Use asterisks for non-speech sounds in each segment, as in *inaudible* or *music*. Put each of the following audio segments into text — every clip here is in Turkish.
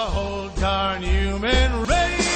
the whole darn human race.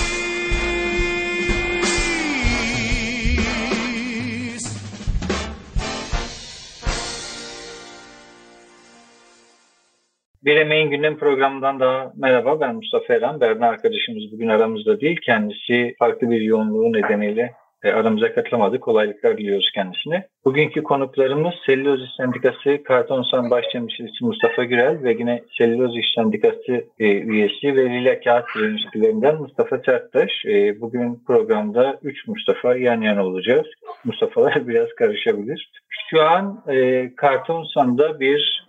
Bir Emeğin Gündem programından daha merhaba. Ben Mustafa Eren. Berna arkadaşımız bugün aramızda değil. Kendisi farklı bir yoğunluğu nedeniyle e, aramıza katılamadı. Kolaylıklar diliyoruz kendisine. Bugünkü konuklarımız Selüloz İş Sendikası Kartonsan Baştemsilcisi Mustafa Gürel ve yine Selüloz İş Sendikası e, üyesi ve Lila Kağıt Direnişçilerinden Mustafa Serttaş. E, bugün programda 3 Mustafa yan yana olacağız. Mustafa'lar *laughs* biraz karışabilir. Şu an e, Kartonsan'da bir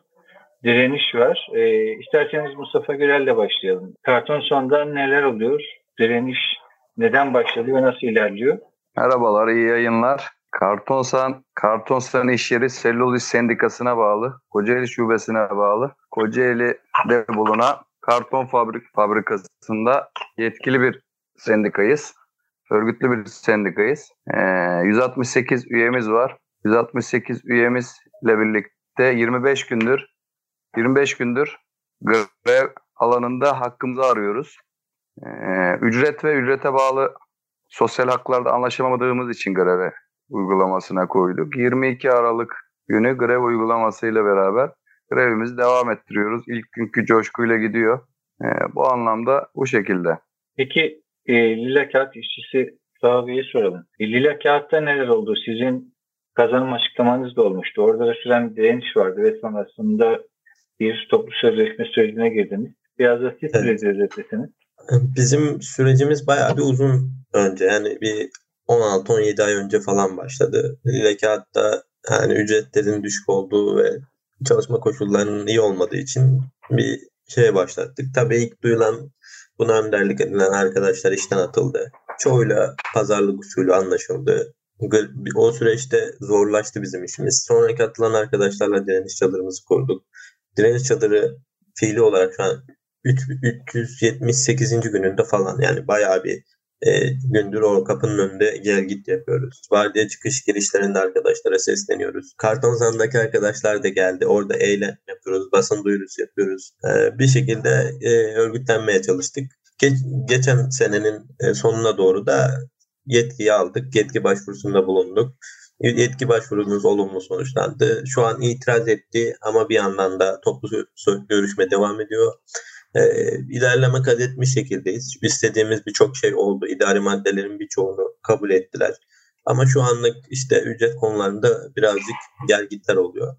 direniş var. E, isterseniz Mustafa Gürel'le başlayalım. Karton sonda neler oluyor? Direniş neden başladı ve nasıl ilerliyor? Merhabalar, iyi yayınlar. Kartonsan, Kartonsan iş yeri Selüloz Sendikası'na bağlı, Kocaeli Şubesi'ne bağlı. Kocaeli'de bulunan karton fabrik fabrikasında yetkili bir sendikayız. Örgütlü bir sendikayız. Ee, 168 üyemiz var. 168 üyemizle birlikte 25 gündür 25 gündür grev alanında hakkımızı arıyoruz. Ee, ücret ve ücrete bağlı sosyal haklarda anlaşamadığımız için greve uygulamasına koyduk. 22 Aralık günü grev uygulamasıyla beraber grevimizi devam ettiriyoruz. İlk günkü coşkuyla gidiyor. Ee, bu anlamda bu şekilde. Peki e, Lila Kağıt işçisi Sahabe'ye soralım. E, Lila Kağıt'ta neler oldu? Sizin kazanım açıklamanız da olmuştu. Orada da süren bir direniş vardı ve sonrasında bir toplu sözleşme sürecine girdiniz. Biraz da siz Evet. Bizim sürecimiz bayağı bir uzun önce yani bir 16-17 ay önce falan başladı. Lila kağıtta yani ücretlerin düşük olduğu ve çalışma koşullarının iyi olmadığı için bir şeye başlattık. Tabii ilk duyulan buna önderlik edilen arkadaşlar işten atıldı. Çoğuyla pazarlık usulü anlaşıldı. O süreçte zorlaştı bizim işimiz. Sonraki atılan arkadaşlarla direniş çadırımızı kurduk. Direniş çadırı fiili olarak şu an 3, 378. gününde falan yani bayağı bir e, gündür o kapının önünde gel git yapıyoruz. Vardiya çıkış girişlerinde arkadaşlara sesleniyoruz. Kartonzan'daki arkadaşlar da geldi. Orada eylem yapıyoruz. Basın duyurusu yapıyoruz. E, bir şekilde e, örgütlenmeye çalıştık. Geç- geçen senenin e, sonuna doğru da yetkiyi aldık. Yetki başvurusunda bulunduk. Yetki başvurumuz olumlu sonuçlandı. Şu an itiraz etti ama bir yandan da toplu görüşme devam ediyor. Ee, ilerleme kat etmiş şekildeyiz. İstediğimiz birçok şey oldu. İdari maddelerin birçoğunu kabul ettiler. Ama şu anlık işte ücret konularında birazcık gelgitler oluyor.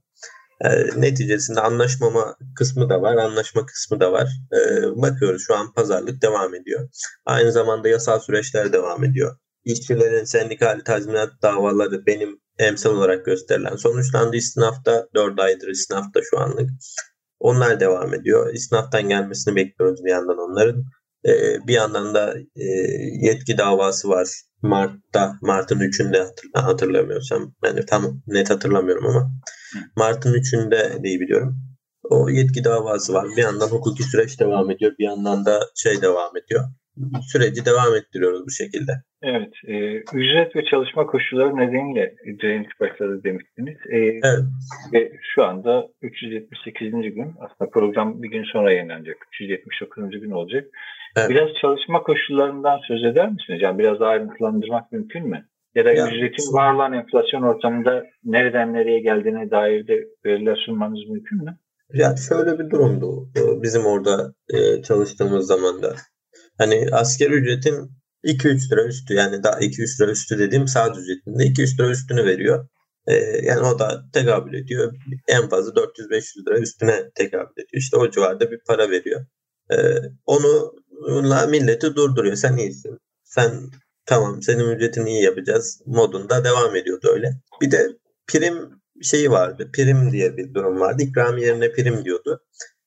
Ee, neticesinde anlaşmama kısmı da var, anlaşma kısmı da var. Ee, bakıyoruz şu an pazarlık devam ediyor. Aynı zamanda yasal süreçler devam ediyor. İşçilerin sendikal tazminat davaları benim emsal olarak gösterilen sonuçlandı istinafta. 4 aydır istinafta şu anlık. Onlar devam ediyor. İstinaftan gelmesini bekliyoruz bir yandan onların. Ee, bir yandan da e, yetki davası var. Mart'ta, Mart'ın 3'ünde hatır, hatırlamıyorsam. Yani tam net hatırlamıyorum ama. Mart'ın 3'ünde diye biliyorum. O yetki davası var. Bir yandan hukuki süreç devam ediyor. Bir yandan da şey devam ediyor. Süreci devam ettiriyoruz bu şekilde. Evet, e, ücret ve çalışma koşulları nedeniyle direniş başladı demiştiniz. E, Evet. Ve şu anda 378. gün. Aslında program bir gün sonra yayınlanacak. 379. gün olacak. Evet. Biraz çalışma koşullarından söz eder misiniz? Yani biraz daha ayrıntılandırmak mümkün mü? Ya da Ya- ücretin var olan enflasyon ortamında nereden nereye geldiğine dair de veriler sunmanız mümkün mü? Ya şöyle bir durumdu e, bizim orada e, çalıştığımız zamanda. Hani asker ücretin 2-3 lira üstü yani daha 2-3 lira üstü dediğim saat ücretinde 2-3 lira üstünü veriyor. E, yani o da tekabül ediyor. En fazla 400-500 lira üstüne tekabül ediyor. İşte o civarda bir para veriyor. E, onu onunla milleti durduruyor. Sen iyisin. Sen tamam senin ücretini iyi yapacağız modunda devam ediyordu öyle. Bir de prim şeyi vardı. Prim diye bir durum vardı. İkramiye yerine prim diyordu.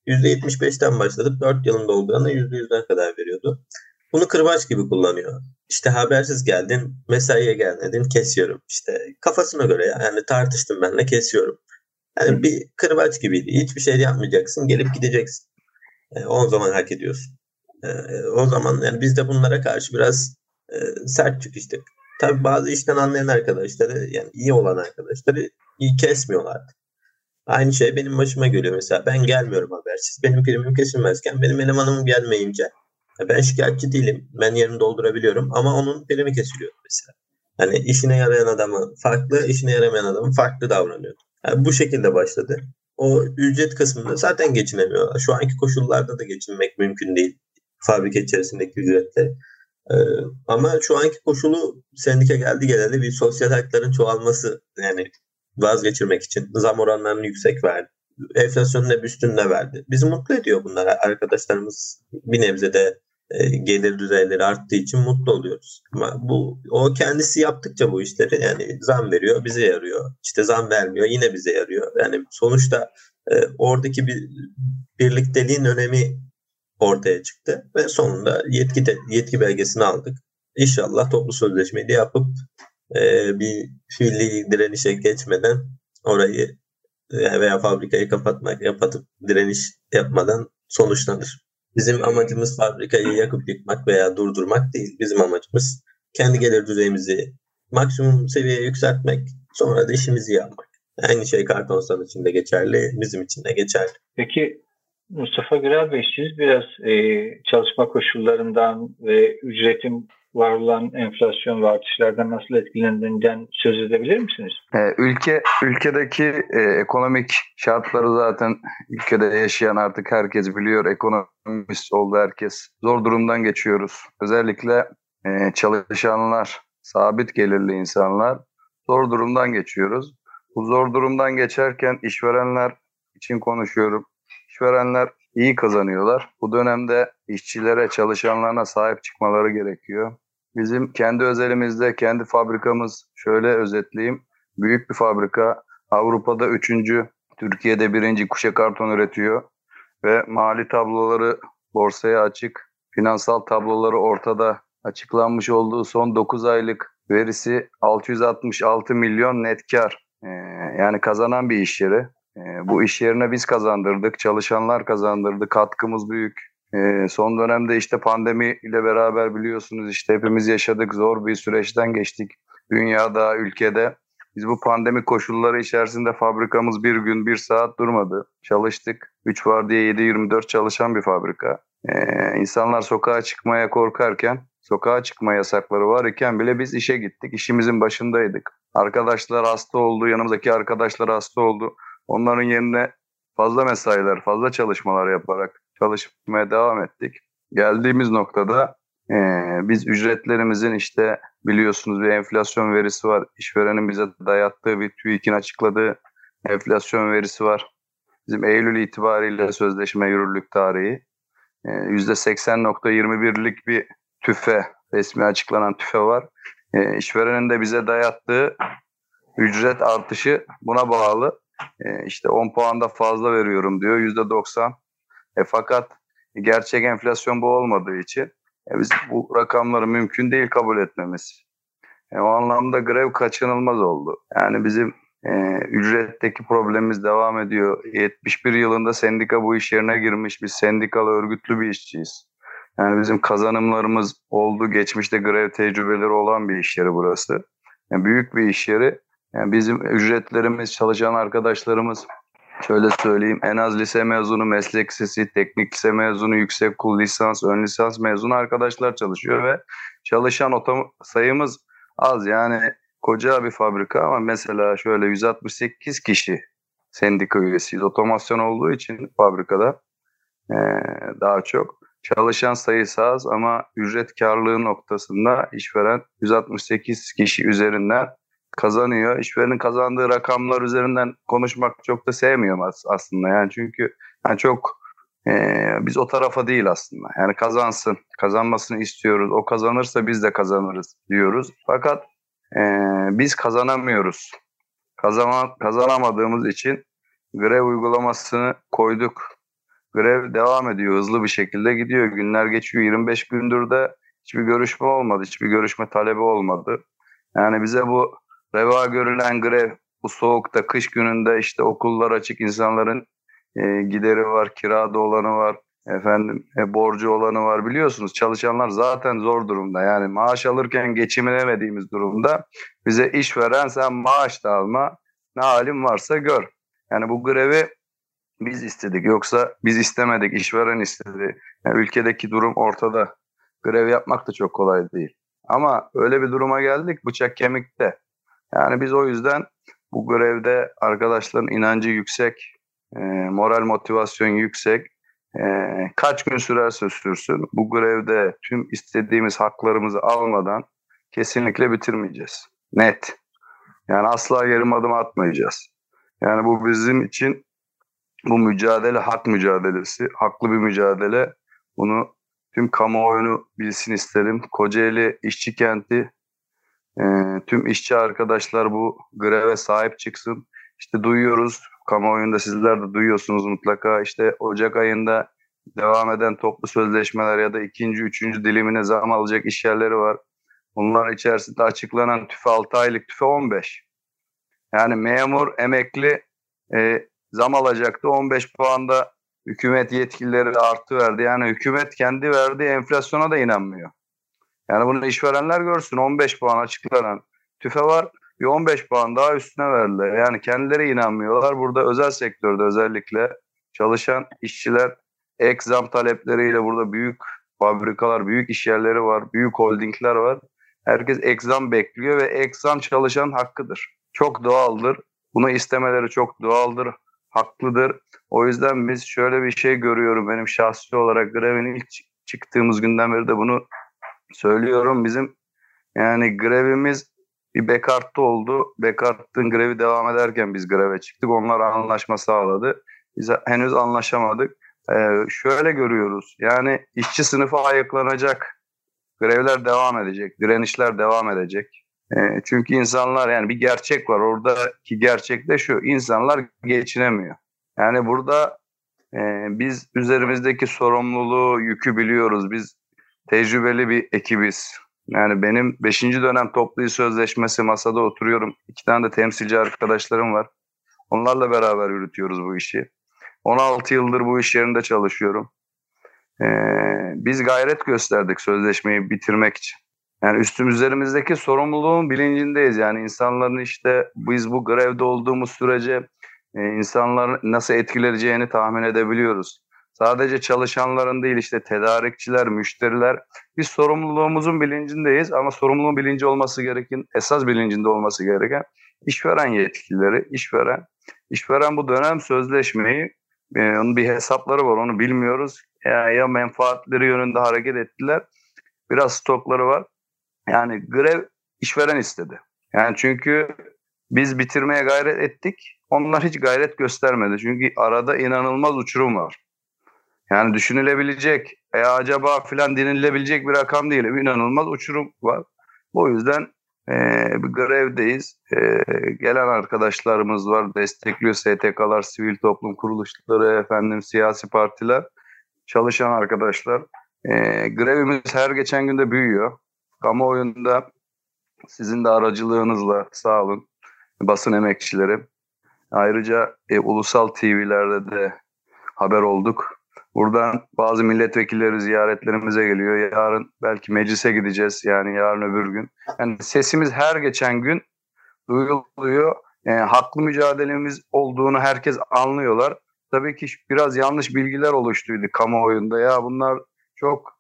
%75'ten başladıp 4 yılın dolduğunda %100'e kadar veriyordu. Bunu kırbaç gibi kullanıyor. İşte habersiz geldin, mesaiye gelmedin, kesiyorum. İşte kafasına göre yani tartıştım benle kesiyorum. Yani bir kırbaç gibiydi. Hiçbir şey yapmayacaksın, gelip gideceksin. E, o zaman hak ediyorsun. E, o zaman yani biz de bunlara karşı biraz e, sert çıkıştık. Tabii bazı işten anlayan arkadaşları yani iyi olan arkadaşları iyi kesmiyorlardı. Aynı şey benim başıma geliyor mesela. Ben gelmiyorum habersiz. Benim primim kesilmezken benim elemanım gelmeyince ben şikayetçi değilim. Ben yerini doldurabiliyorum ama onun primi kesiliyor mesela. Hani işine yarayan adamı farklı, işine yaramayan adamı farklı davranıyor. Yani bu şekilde başladı. O ücret kısmında zaten geçinemiyorlar. Şu anki koşullarda da geçinmek mümkün değil. Fabrika içerisindeki ücretle. Ee, ama şu anki koşulu sendika geldi geleli bir sosyal hakların çoğalması yani vazgeçirmek için zam oranlarını yüksek verdi. Enflasyonun hep üstünde verdi. Bizi mutlu ediyor bunlar. Arkadaşlarımız bir nebze de e, gelir düzeyleri arttığı için mutlu oluyoruz. Ama bu o kendisi yaptıkça bu işleri yani zam veriyor bize yarıyor. İşte zam vermiyor yine bize yarıyor. Yani sonuçta e, oradaki bir birlikteliğin önemi ortaya çıktı ve sonunda yetki de, yetki belgesini aldık. İnşallah toplu sözleşmeyi de yapıp e, bir fiili direnişe geçmeden orayı e, veya fabrikayı kapatmak, kapatıp direniş yapmadan sonuçlanır. Bizim amacımız fabrikayı yakıp yıkmak veya durdurmak değil. Bizim amacımız kendi gelir düzeyimizi maksimum seviyeye yükseltmek, sonra da işimizi yapmak. Aynı şey kartonsan için de geçerli, bizim için de geçerli. Peki Mustafa Gürel Bey siz biraz e, çalışma koşullarından ve ücretin var olan enflasyon ve artışlardan nasıl etkilendiğinden söz edebilir misiniz? Ee, ülke ülkedeki e, ekonomik şartları zaten ülkede yaşayan artık herkes biliyor. Ekonomist oldu herkes. Zor durumdan geçiyoruz. Özellikle e, çalışanlar, sabit gelirli insanlar zor durumdan geçiyoruz. Bu zor durumdan geçerken işverenler için konuşuyorum. İşverenler iyi kazanıyorlar. Bu dönemde işçilere, çalışanlarına sahip çıkmaları gerekiyor. Bizim kendi özelimizde, kendi fabrikamız şöyle özetleyeyim. Büyük bir fabrika. Avrupa'da üçüncü, Türkiye'de birinci kuşa karton üretiyor. Ve mali tabloları borsaya açık. Finansal tabloları ortada. Açıklanmış olduğu son 9 aylık verisi 666 milyon net kar. Ee, yani kazanan bir iş yeri. Ee, bu iş yerine biz kazandırdık, çalışanlar kazandırdı, katkımız büyük. Ee, son dönemde işte pandemi ile beraber biliyorsunuz işte hepimiz yaşadık, zor bir süreçten geçtik. Dünyada, ülkede. Biz bu pandemi koşulları içerisinde fabrikamız bir gün, bir saat durmadı. Çalıştık. 3 var diye 7-24 çalışan bir fabrika. Ee, insanlar sokağa çıkmaya korkarken, sokağa çıkma yasakları var iken bile biz işe gittik. İşimizin başındaydık. Arkadaşlar hasta oldu, yanımızdaki arkadaşlar hasta oldu. Onların yerine fazla mesailer, fazla çalışmalar yaparak çalışmaya devam ettik. Geldiğimiz noktada e, biz ücretlerimizin işte biliyorsunuz bir enflasyon verisi var. İşverenin bize dayattığı bir TÜİK'in açıkladığı enflasyon verisi var. Bizim Eylül itibariyle sözleşme yürürlük tarihi e, %80.21'lik bir tüfe, resmi açıklanan tüfe var. E, işverenin de bize dayattığı ücret artışı buna bağlı. E, işte 10 puan da fazla veriyorum diyor yüzde 90. E, fakat gerçek enflasyon bu olmadığı için e, biz bu rakamları mümkün değil kabul etmemiz. E, o anlamda grev kaçınılmaz oldu. Yani bizim e, ücretteki problemimiz devam ediyor. 71 yılında sendika bu iş yerine girmiş. Biz sendikalı örgütlü bir işçiyiz. Yani bizim kazanımlarımız oldu. Geçmişte grev tecrübeleri olan bir iş yeri burası. Yani büyük bir iş yeri. Yani bizim ücretlerimiz, çalışan arkadaşlarımız şöyle söyleyeyim en az lise mezunu, meslek lisesi, teknik lise mezunu, yüksek kul lisans, ön lisans mezunu arkadaşlar çalışıyor ve çalışan otom sayımız az. Yani koca bir fabrika ama mesela şöyle 168 kişi sendika üyesiyiz. Otomasyon olduğu için fabrikada ee, daha çok. Çalışan sayısı az ama ücret karlılığı noktasında işveren 168 kişi üzerinden kazanıyor. İşverenin kazandığı rakamlar üzerinden konuşmak çok da sevmiyorum aslında. Yani çünkü yani çok e, biz o tarafa değil aslında. Yani kazansın, kazanmasını istiyoruz. O kazanırsa biz de kazanırız diyoruz. Fakat e, biz kazanamıyoruz. Kazana, kazanamadığımız için grev uygulamasını koyduk. grev devam ediyor. Hızlı bir şekilde gidiyor. Günler geçiyor. 25 gündür de hiçbir görüşme olmadı. Hiçbir görüşme talebi olmadı. Yani bize bu reva görülen grev bu soğukta, kış gününde işte okullar açık insanların e, gideri var, kirada olanı var, efendim e, borcu olanı var biliyorsunuz. Çalışanlar zaten zor durumda. Yani maaş alırken geçinemediğimiz durumda bize iş veren sen maaş da alma, ne halin varsa gör. Yani bu grevi biz istedik. Yoksa biz istemedik, işveren istedi. Yani ülkedeki durum ortada. Grev yapmak da çok kolay değil. Ama öyle bir duruma geldik, bıçak kemikte. Yani biz o yüzden bu görevde arkadaşların inancı yüksek, e, moral motivasyon yüksek. E, kaç gün sürerse sürsün bu görevde tüm istediğimiz haklarımızı almadan kesinlikle bitirmeyeceğiz. Net. Yani asla yarım adım atmayacağız. Yani bu bizim için bu mücadele hak mücadelesi, haklı bir mücadele. Bunu tüm kamuoyunu bilsin isterim. Kocaeli işçi kenti, e, tüm işçi arkadaşlar bu greve sahip çıksın. İşte duyuyoruz, kamuoyunda sizler de duyuyorsunuz mutlaka. İşte Ocak ayında devam eden toplu sözleşmeler ya da ikinci, üçüncü dilimine zam alacak iş yerleri var. Bunlar içerisinde açıklanan tüfe 6 aylık tüfe 15. Yani memur, emekli e, zam alacaktı. 15 puanda hükümet yetkilileri artı verdi. Yani hükümet kendi verdiği enflasyona da inanmıyor. Yani bunu işverenler görsün. 15 puan açıklanan tüfe var. Bir 15 puan daha üstüne verdiler. Yani kendileri inanmıyorlar. Burada özel sektörde özellikle çalışan işçiler ek zam talepleriyle burada büyük fabrikalar, büyük iş yerleri var, büyük holdingler var. Herkes ek zam bekliyor ve ek zam çalışan hakkıdır. Çok doğaldır. Bunu istemeleri çok doğaldır, haklıdır. O yüzden biz şöyle bir şey görüyorum. Benim şahsi olarak grevin ilk çıktığımız günden beri de bunu söylüyorum. Bizim yani grevimiz bir Bekart'ta oldu. Bekart'ın grevi devam ederken biz greve çıktık. Onlar anlaşma sağladı. Biz henüz anlaşamadık. Ee, şöyle görüyoruz. Yani işçi sınıfı ayıklanacak. Grevler devam edecek. Direnişler devam edecek. Ee, çünkü insanlar yani bir gerçek var. Oradaki gerçek de şu. insanlar geçinemiyor. Yani burada e, biz üzerimizdeki sorumluluğu, yükü biliyoruz. Biz tecrübeli bir ekibiz. Yani benim 5. dönem toplu sözleşmesi masada oturuyorum. İki tane de temsilci arkadaşlarım var. Onlarla beraber yürütüyoruz bu işi. 16 yıldır bu iş yerinde çalışıyorum. Ee, biz gayret gösterdik sözleşmeyi bitirmek için. Yani üstüm üzerimizdeki sorumluluğun bilincindeyiz. Yani insanların işte biz bu grevde olduğumuz sürece e, insanların nasıl etkileyeceğini tahmin edebiliyoruz. Sadece çalışanların değil işte tedarikçiler, müşteriler biz sorumluluğumuzun bilincindeyiz ama sorumluluğun bilinci olması gereken, esas bilincinde olması gereken işveren yetkilileri, işveren. İşveren bu dönem sözleşmeyi, e, onun bir hesapları var onu bilmiyoruz. Ya, ya menfaatleri yönünde hareket ettiler, biraz stokları var. Yani grev işveren istedi. Yani çünkü biz bitirmeye gayret ettik, onlar hiç gayret göstermedi. Çünkü arada inanılmaz uçurum var. Yani düşünülebilecek e, acaba filan denilebilecek bir rakam değil. İnanılmaz uçurum var. O yüzden e, bir grevdeyiz. E, gelen arkadaşlarımız var. Destekliyor STK'lar, sivil toplum kuruluşları, efendim siyasi partiler, çalışan arkadaşlar. E, grevimiz her geçen günde büyüyor. Kamuoyunda sizin de aracılığınızla sağ olun basın emekçileri. Ayrıca e, ulusal TV'lerde de haber olduk. Buradan bazı milletvekilleri ziyaretlerimize geliyor. Yarın belki meclise gideceğiz yani yarın öbür gün. Yani sesimiz her geçen gün duyuluyor. Yani haklı mücadelemiz olduğunu herkes anlıyorlar. Tabii ki biraz yanlış bilgiler oluştuydu kamuoyunda. Ya bunlar çok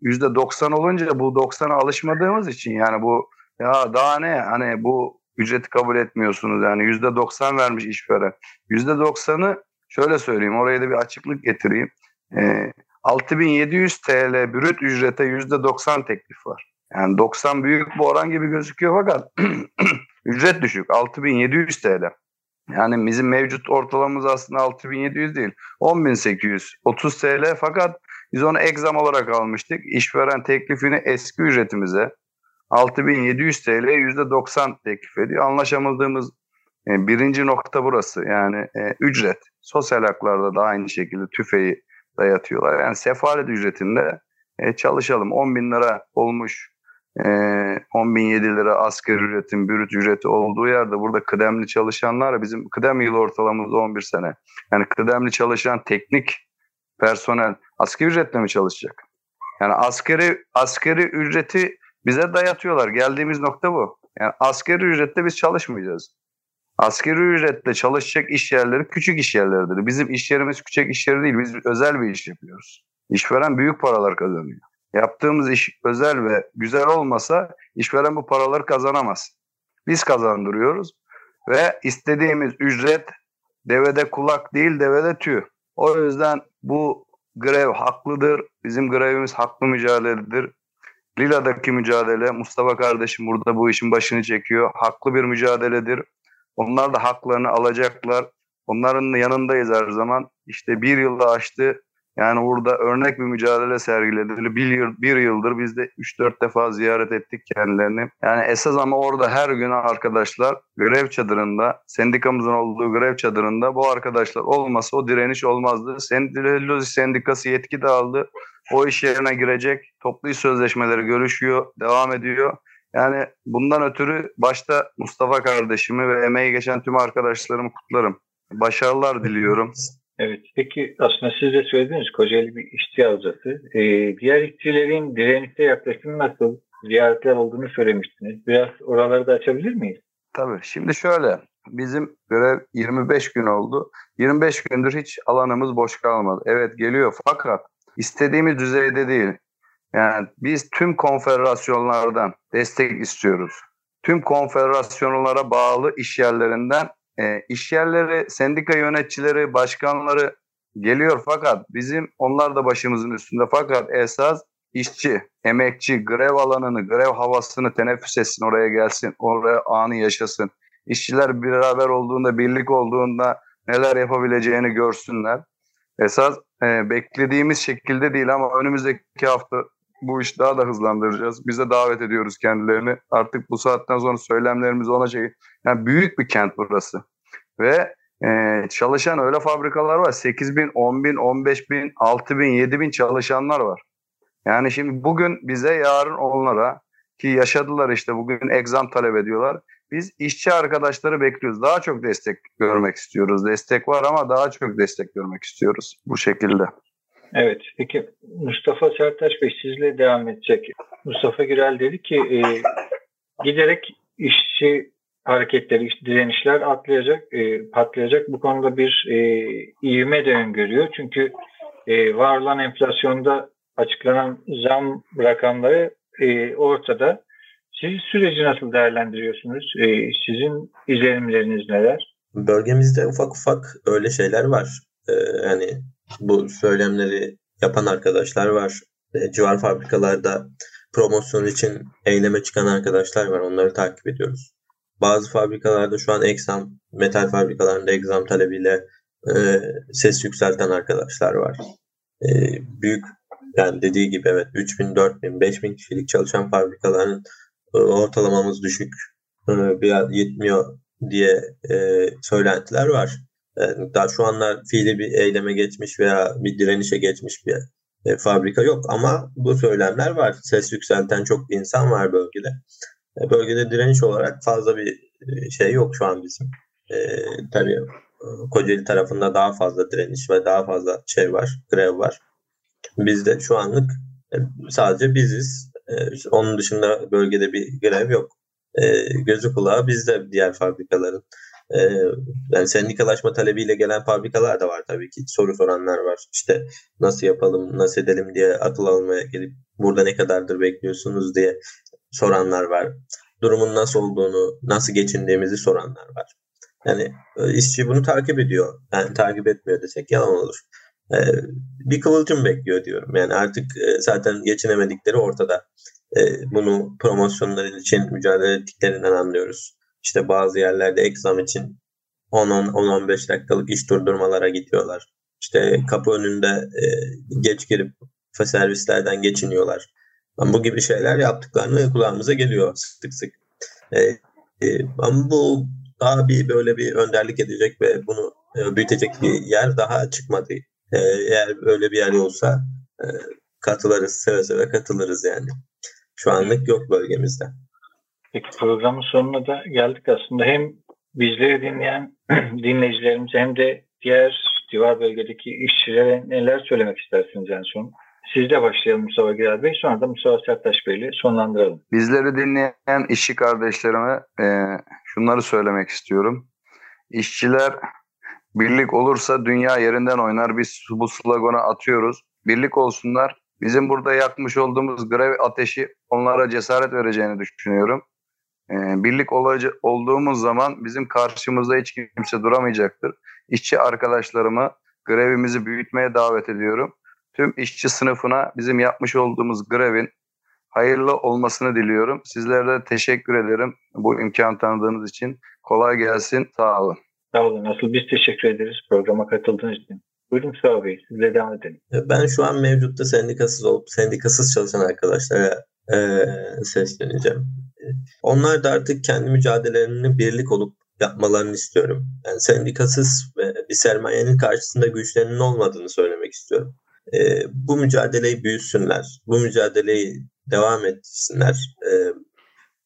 yüzde 90 olunca bu 90'a alışmadığımız için yani bu ya daha ne hani bu ücreti kabul etmiyorsunuz yani yüzde 90 vermiş işveren. %90'ı Şöyle söyleyeyim oraya da bir açıklık getireyim. E, 6700 TL brüt ücrete %90 teklif var. Yani 90 büyük bir oran gibi gözüküyor fakat *clears throat* ücret düşük 6700 TL. Yani bizim mevcut ortalamamız aslında 6700 değil 10800 30 TL fakat biz onu egzam olarak almıştık. İşveren teklifini eski ücretimize 6700 TL %90 teklif ediyor. Anlaşamadığımız E, birinci nokta burası. Yani e, ücret. Sosyal haklarda da aynı şekilde tüfeği dayatıyorlar. Yani sefalet ücretinde e, çalışalım. 10 bin lira olmuş e, 10 bin 7 lira asgari üretim, bürüt ücreti olduğu yerde burada kıdemli çalışanlar bizim kıdem yıl ortalamamız 11 sene. Yani kıdemli çalışan teknik personel asgari ücretle mi çalışacak? Yani askeri askeri ücreti bize dayatıyorlar. Geldiğimiz nokta bu. Yani askeri ücretle biz çalışmayacağız. Askeri ücretle çalışacak iş yerleri küçük iş yerleridir. Bizim iş yerimiz küçük iş yeri değil. Biz özel bir iş yapıyoruz. İşveren büyük paralar kazanıyor. Yaptığımız iş özel ve güzel olmasa işveren bu paraları kazanamaz. Biz kazandırıyoruz ve istediğimiz ücret devede kulak değil devede tüy. O yüzden bu grev haklıdır. Bizim grevimiz haklı mücadeledir. Lila'daki mücadele Mustafa kardeşim burada bu işin başını çekiyor. Haklı bir mücadeledir. Onlar da haklarını alacaklar. Onların da yanındayız her zaman. İşte bir yılda aştı. Yani burada örnek bir mücadele sergiledi. Bir, yıl, bir yıldır biz de 3-4 defa ziyaret ettik kendilerini. Yani esas ama orada her gün arkadaşlar grev çadırında, sendikamızın olduğu grev çadırında bu arkadaşlar olmasa o direniş olmazdı. Sendilozi Sendikası yetki de aldı. O iş yerine girecek. Toplu iş sözleşmeleri görüşüyor, devam ediyor. Yani bundan ötürü başta Mustafa kardeşimi ve emeği geçen tüm arkadaşlarımı kutlarım. Başarılar diliyorum. Evet. Peki aslında siz de söylediniz Kocaeli bir işçi havzası. Ee, diğer işçilerin direnişte yaklaşımı nasıl? Ziyaretler olduğunu söylemiştiniz. Biraz oraları da açabilir miyiz? Tabii. Şimdi şöyle. Bizim görev 25 gün oldu. 25 gündür hiç alanımız boş kalmadı. Evet geliyor fakat istediğimiz düzeyde değil. Yani biz tüm konfederasyonlardan destek istiyoruz. Tüm konfederasyonlara bağlı iş yerlerinden e, iş yerleri, sendika yöneticileri, başkanları geliyor fakat bizim onlar da başımızın üstünde fakat esas işçi, emekçi grev alanını, grev havasını teneffüs etsin, oraya gelsin, oraya anı yaşasın. İşçiler beraber olduğunda, birlik olduğunda neler yapabileceğini görsünler. Esas e, beklediğimiz şekilde değil ama önümüzdeki hafta bu iş daha da hızlandıracağız. Bize davet ediyoruz kendilerini. Artık bu saatten sonra söylemlerimiz ona şey. Yani büyük bir kent burası. Ve e, çalışan öyle fabrikalar var. 8 bin, 10 bin, 15 bin, 6 bin, 7 bin çalışanlar var. Yani şimdi bugün bize yarın onlara ki yaşadılar işte bugün egzam talep ediyorlar. Biz işçi arkadaşları bekliyoruz. Daha çok destek görmek istiyoruz. Destek var ama daha çok destek görmek istiyoruz bu şekilde. Evet. Peki Mustafa Sertaç Bey sizle devam edecek. Mustafa Gürel dedi ki e, giderek işçi hareketleri, işte direnişler atlayacak, e, patlayacak. Bu konuda bir e, ivme de öngörüyor. Çünkü e, var olan enflasyonda açıklanan zam rakamları e, ortada. Siz süreci nasıl değerlendiriyorsunuz? E, sizin izlenimleriniz neler? Bölgemizde ufak ufak öyle şeyler var. Ee, yani bu söylemleri yapan arkadaşlar var. E, civar fabrikalarda promosyon için eyleme çıkan arkadaşlar var. Onları takip ediyoruz. Bazı fabrikalarda şu an exam, metal fabrikalarında exam talebiyle e, ses yükselten arkadaşlar var. E, büyük yani dediği gibi evet 3000, 4000, 5000 kişilik çalışan fabrikaların e, ortalamamız düşük. E, biraz yetmiyor diye e, söylentiler var. Yani daha şu anlar fiili bir eyleme geçmiş veya bir direnişe geçmiş bir e, fabrika yok ama bu söylemler var. Ses yükselten çok insan var bölgede. E, bölgede direniş olarak fazla bir e, şey yok şu an bizim. E, tabii e, Kocaeli tarafında daha fazla direniş ve daha fazla şey var, grev var. Bizde şu anlık e, sadece biziz. E, onun dışında bölgede bir grev yok. E, gözü kulağı bizde diğer fabrikaların. E, yani sendikalaşma talebiyle gelen fabrikalar da var tabii ki. Soru soranlar var. İşte nasıl yapalım, nasıl edelim diye akıl almaya gelip burada ne kadardır bekliyorsunuz diye soranlar var. Durumun nasıl olduğunu, nasıl geçindiğimizi soranlar var. Yani e, işçi bunu takip ediyor. Yani takip etmiyor desek yalan olur. Ee, bir kıvılcım bekliyor diyorum. Yani artık e, zaten geçinemedikleri ortada. Ee, bunu promosyonlar için mücadele ettiklerinden anlıyoruz. İşte bazı yerlerde exam için 10-15 dakikalık iş durdurmalara gidiyorlar. İşte kapı önünde e, geç girip servislerden geçiniyorlar. Bu gibi şeyler yaptıklarını kulağımıza geliyor sık sık. E, e, ama bu daha bir böyle bir önderlik edecek ve bunu büyütecek bir yer daha çıkmadı. Eğer öyle bir yer olsa katılırız, seve seve katılırız yani. Şu anlık yok bölgemizde. Peki programın sonuna da geldik aslında. Hem bizleri dinleyen *clears throat* dinleyicilerimize hem de diğer civar bölgedeki işçilere neler söylemek istersiniz en son? Sizde başlayalım Mustafa Giral Bey. Sonra da Mustafa Sertaş Bey ile sonlandıralım. Bizleri dinleyen işçi kardeşlerime e, şunları söylemek istiyorum. İşçiler birlik olursa dünya yerinden oynar. Biz bu sloganı atıyoruz. Birlik olsunlar. Bizim burada yakmış olduğumuz grev ateşi onlara cesaret vereceğini düşünüyorum. E, birlik olacak, olduğumuz zaman bizim karşımızda hiç kimse duramayacaktır. İşçi arkadaşlarımı grevimizi büyütmeye davet ediyorum tüm işçi sınıfına bizim yapmış olduğumuz grevin hayırlı olmasını diliyorum. Sizlere de teşekkür ederim bu imkan tanıdığınız için. Kolay gelsin. Sağ olun. Sağ olun. Asıl biz teşekkür ederiz programa katıldığınız için. Buyurun Mustafa Bey. Sizle devam edelim. Ben şu an mevcutta sendikasız olup sendikasız çalışan arkadaşlara e, sesleneceğim. Onlar da artık kendi mücadelelerini birlik olup yapmalarını istiyorum. Yani sendikasız ve bir sermayenin karşısında güçlerinin olmadığını söylemek istiyorum e, bu mücadeleyi büyüsünler, bu mücadeleyi devam etsinler, e,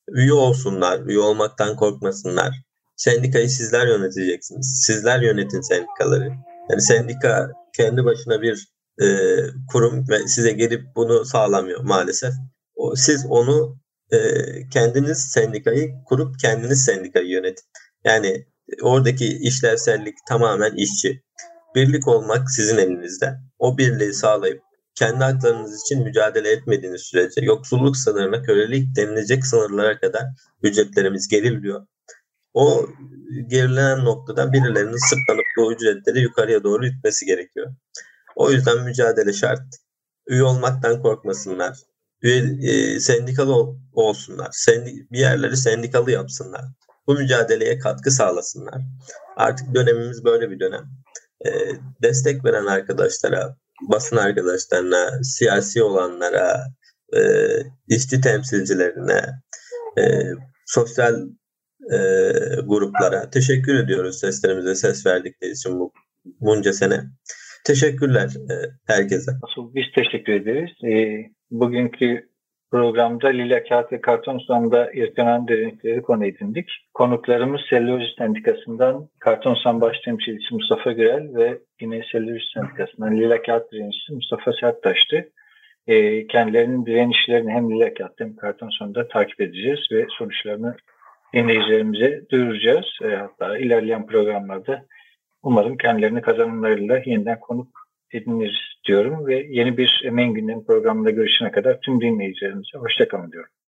üye olsunlar, üye olmaktan korkmasınlar. Sendikayı sizler yöneteceksiniz. Sizler yönetin sendikaları. Yani sendika kendi başına bir e, kurum ve size gelip bunu sağlamıyor maalesef. O, siz onu e, kendiniz sendikayı kurup kendiniz sendikayı yönetin. Yani oradaki işlevsellik tamamen işçi. Birlik olmak sizin elinizde. O birliği sağlayıp kendi haklarınız için mücadele etmediğiniz sürece yoksulluk sınırına kölelik denilecek sınırlara kadar ücretlerimiz geriliyor. O gerilen noktada birilerinin sırtlanıp bu ücretleri yukarıya doğru itmesi gerekiyor. O yüzden mücadele şart. Üye olmaktan korkmasınlar. Üye, e, sendikalı olsunlar. Sendi, bir yerleri sendikalı yapsınlar. Bu mücadeleye katkı sağlasınlar. Artık dönemimiz böyle bir dönem e, destek veren arkadaşlara, basın arkadaşlarına, siyasi olanlara, e, işçi temsilcilerine, e, sosyal e, gruplara teşekkür ediyoruz seslerimize ses verdikleri için bu bunca sene. Teşekkürler e, herkese. Asıl biz teşekkür ederiz. E, bugünkü Programda Lila Kağıt ve Karton San'da irtinan derinlikleri konu edindik. Konuklarımız Selüloz Sendikası'ndan Karton San baş temsilcisi Mustafa Gürel ve yine Selüloz Sendikası'ndan Lila Kağıt direnişçisi Mustafa Serttaş'tı. E, kendilerinin direnişlerini hem Lila Kağıt hem Karton San'da takip edeceğiz ve sonuçlarını dinleyicilerimize duyuracağız. Hatta ilerleyen programlarda umarım kendilerini kazanımlarıyla yeniden konuk ediniriz diyorum ve yeni bir Emeğin Gündemi programında görüşene kadar tüm dinleyicilerimize hoşçakalın diyorum.